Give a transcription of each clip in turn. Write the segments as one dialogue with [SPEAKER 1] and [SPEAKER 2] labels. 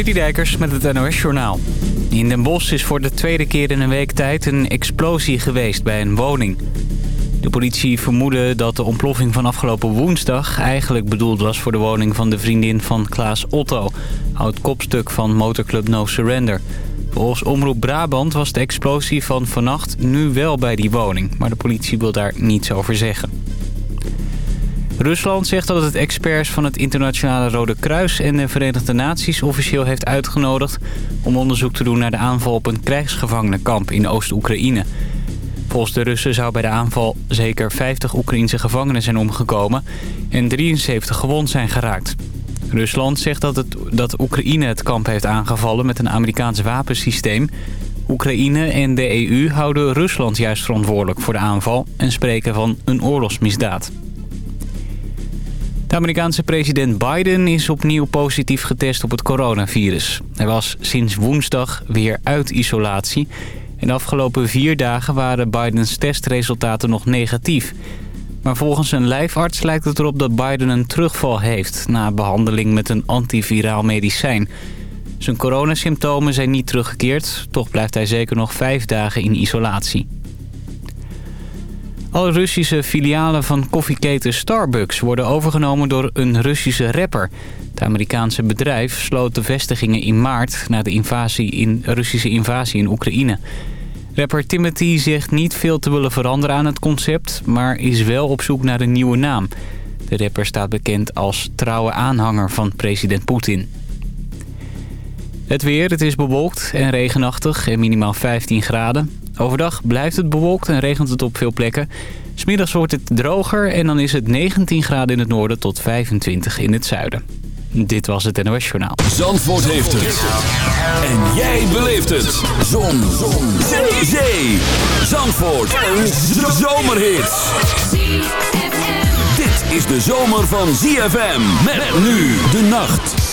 [SPEAKER 1] Citydijkers met het NOS Journaal. In Den Bosch is voor de tweede keer in een week tijd een explosie geweest bij een woning. De politie vermoedde dat de ontploffing van afgelopen woensdag... eigenlijk bedoeld was voor de woning van de vriendin van Klaas Otto... oud kopstuk van motorclub No Surrender. Volgens Omroep Brabant was de explosie van vannacht nu wel bij die woning... maar de politie wil daar niets over zeggen. Rusland zegt dat het experts van het Internationale Rode Kruis en de Verenigde Naties officieel heeft uitgenodigd om onderzoek te doen naar de aanval op een krijgsgevangenenkamp in Oost-Oekraïne. Volgens de Russen zou bij de aanval zeker 50 Oekraïnse gevangenen zijn omgekomen en 73 gewond zijn geraakt. Rusland zegt dat, het, dat Oekraïne het kamp heeft aangevallen met een Amerikaans wapensysteem. Oekraïne en de EU houden Rusland juist verantwoordelijk voor de aanval en spreken van een oorlogsmisdaad. De Amerikaanse president Biden is opnieuw positief getest op het coronavirus. Hij was sinds woensdag weer uit isolatie. En de afgelopen vier dagen waren Bidens testresultaten nog negatief. Maar volgens een lijfarts lijkt het erop dat Biden een terugval heeft... na behandeling met een antiviraal medicijn. Zijn coronasymptomen zijn niet teruggekeerd. Toch blijft hij zeker nog vijf dagen in isolatie. Alle Russische filialen van koffieketen Starbucks worden overgenomen door een Russische rapper. Het Amerikaanse bedrijf sloot de vestigingen in maart na de invasie in, Russische invasie in Oekraïne. Rapper Timothy zegt niet veel te willen veranderen aan het concept, maar is wel op zoek naar een nieuwe naam. De rapper staat bekend als trouwe aanhanger van president Poetin. Het weer, het is bewolkt en regenachtig en minimaal 15 graden. Overdag blijft het bewolkt en regent het op veel plekken. Smiddags wordt het droger en dan is het 19 graden in het noorden tot 25 in het zuiden. Dit was het NOS Journaal.
[SPEAKER 2] Zandvoort heeft het. En jij beleeft het. Zon. Zon. Zee. Zee. Zandvoort. Een zomerhit. Dit is de zomer van ZFM. Met nu de nacht.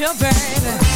[SPEAKER 3] You,
[SPEAKER 4] baby.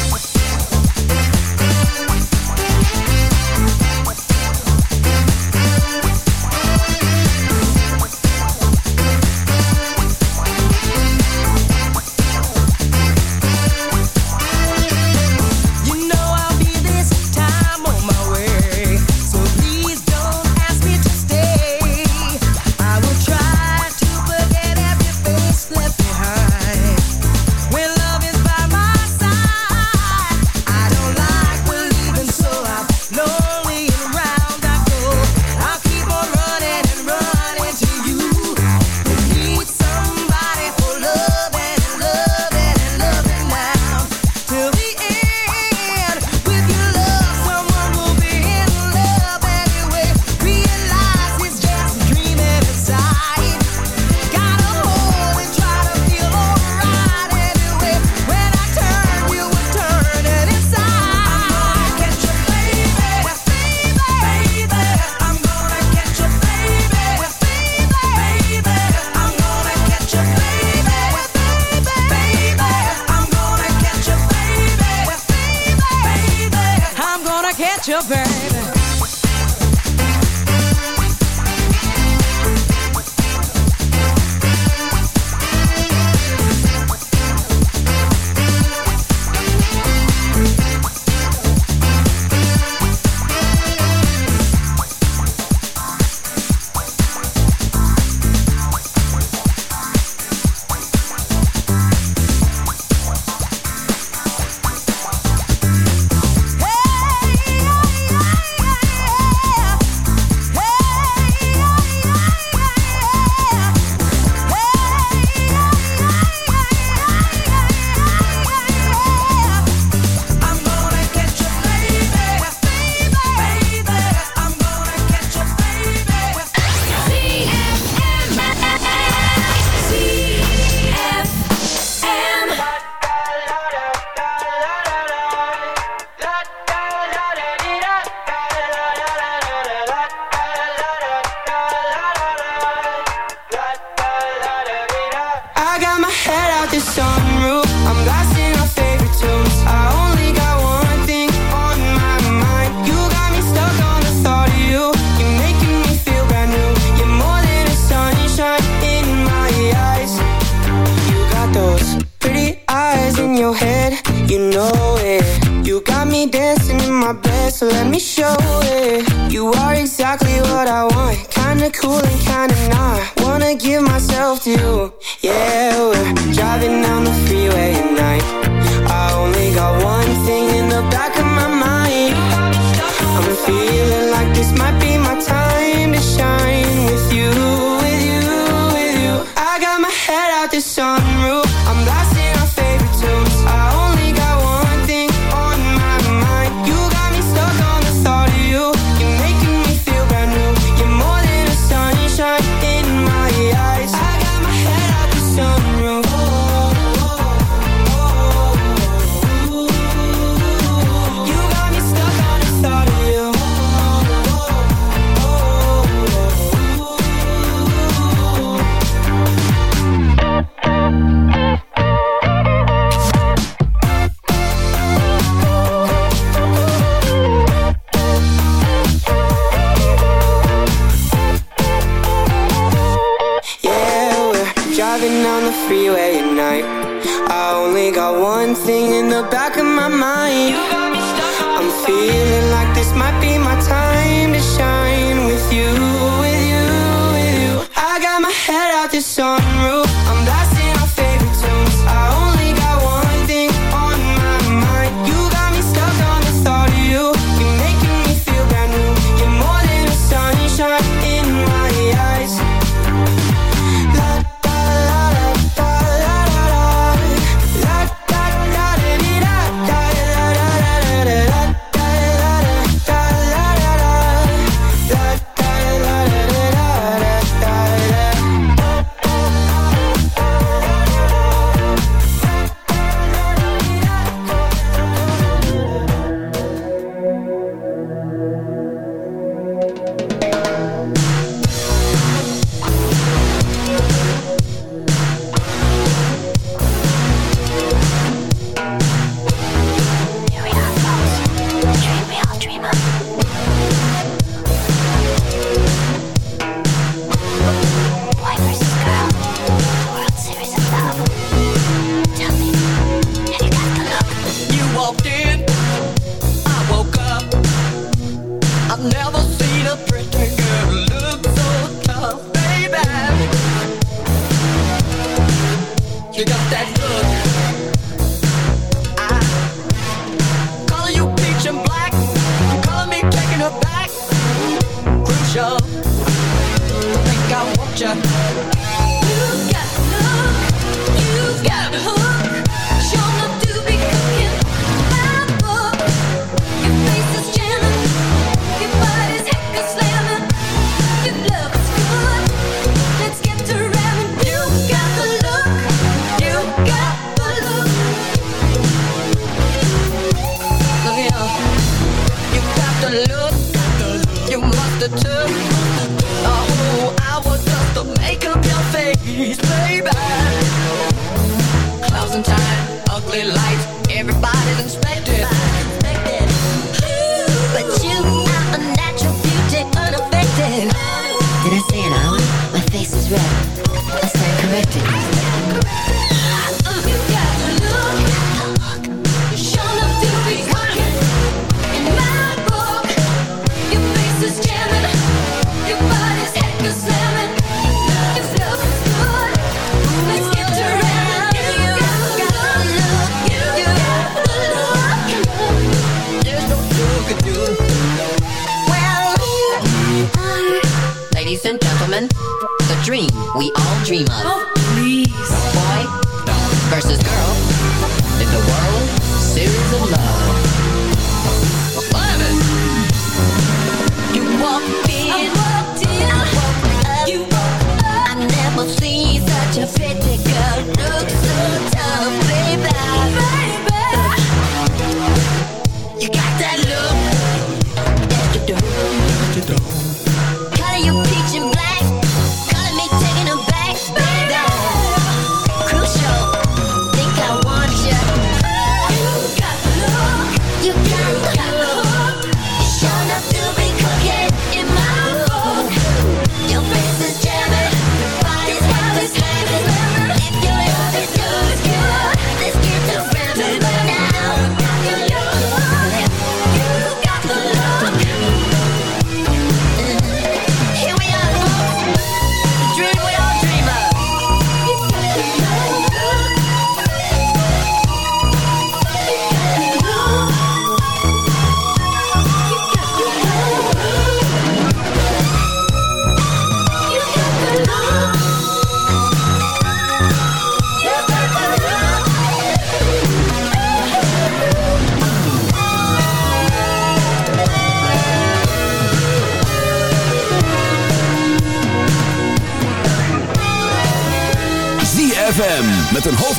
[SPEAKER 5] Ya.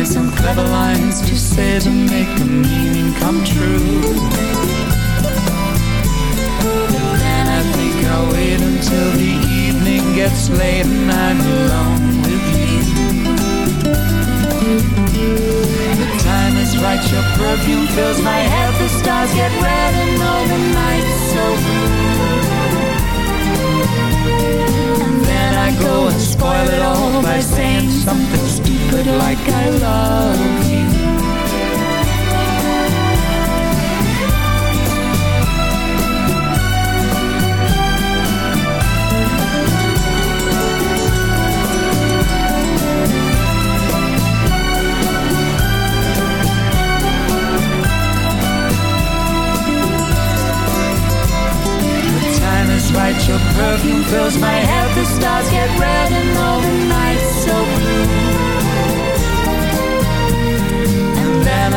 [SPEAKER 6] Find some clever lines to say to make the meaning come true. But then I think I'll wait until the evening gets late and I'm alone with you. The time is right, your perfume fills my head, the stars get red and all the nights so blue. And then I go and spoil it all by saying something stupid like I love you. Your perfume fills my head, the stars get red and all the nights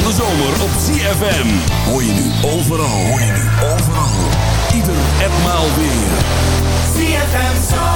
[SPEAKER 7] van de zomer op ZFM. Hoor je nu overal. Hoor je nu overal. Ieder en maal weer. ZFM Zandvoort.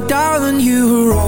[SPEAKER 8] you, my darling.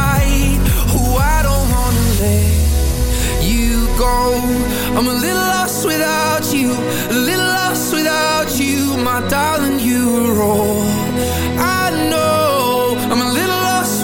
[SPEAKER 8] Without you, A little lost without you my darling you wrong I know. I'm a little lost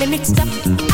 [SPEAKER 8] Let
[SPEAKER 9] me
[SPEAKER 2] stop.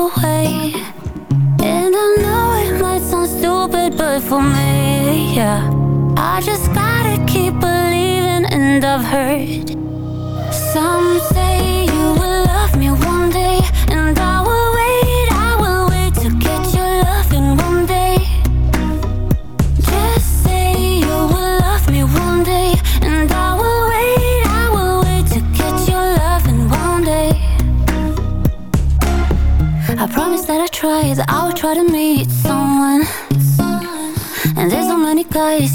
[SPEAKER 9] away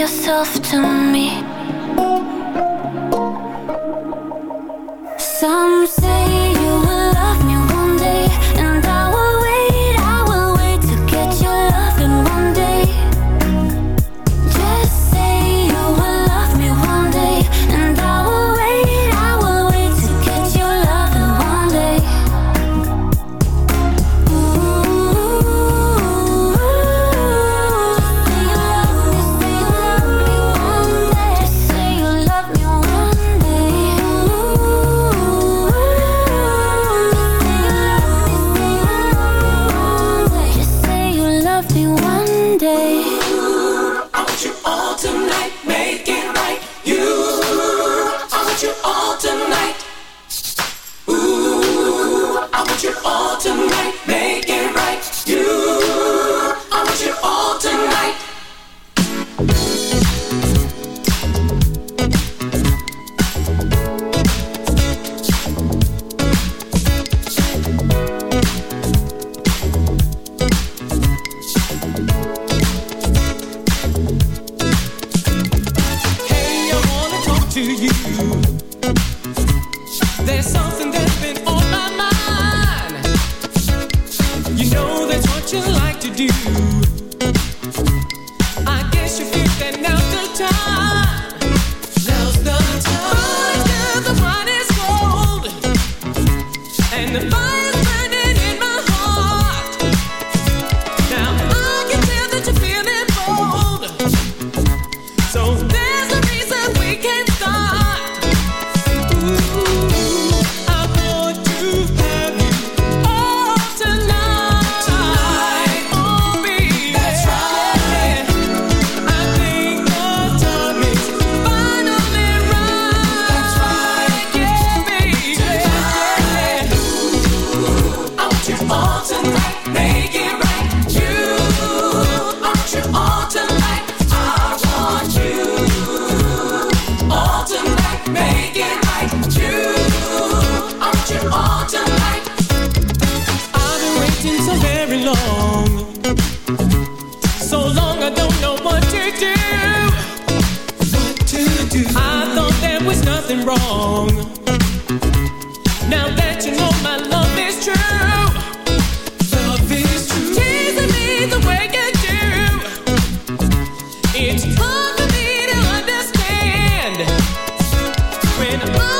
[SPEAKER 9] yourself to me.
[SPEAKER 2] morning.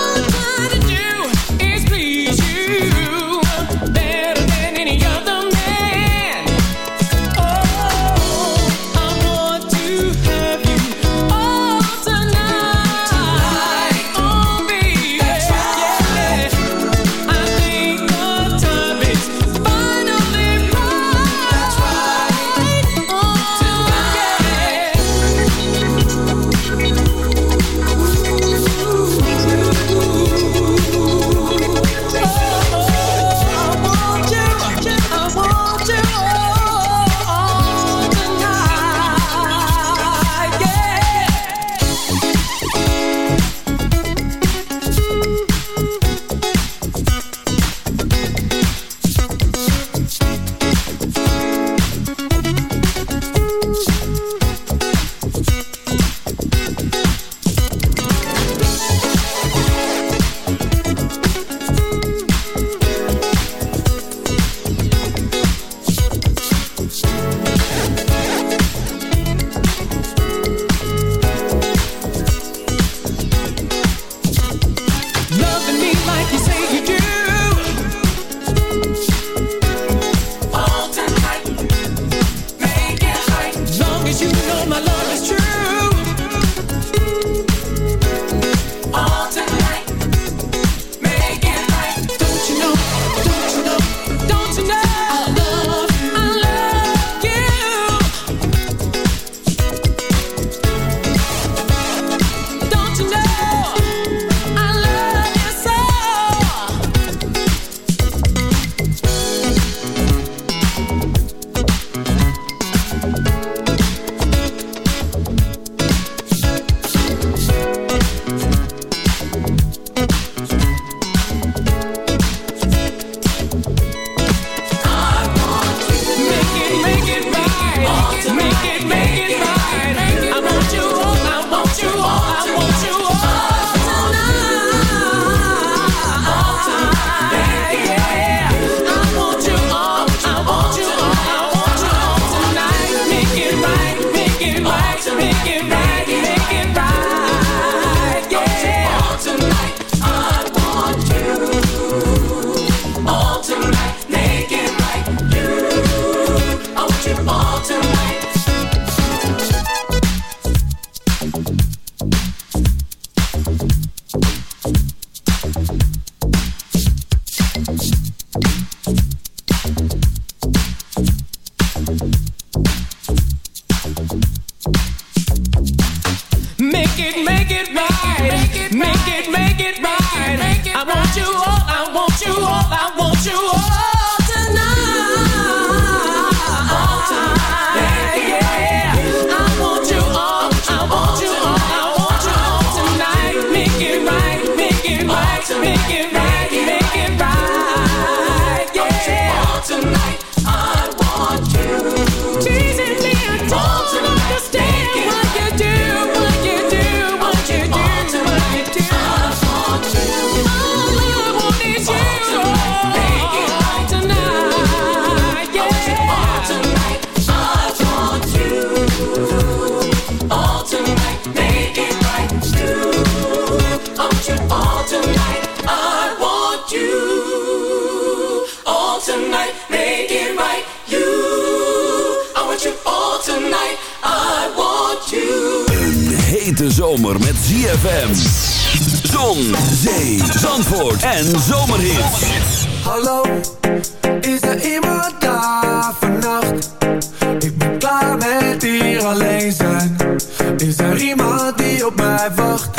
[SPEAKER 2] De zomer met ZFM. Zon, zee, zandvoort en zomerhit.
[SPEAKER 8] Hallo, is er iemand daar vannacht? Ik ben klaar met hier alleen zijn. Is er iemand die op mij wacht?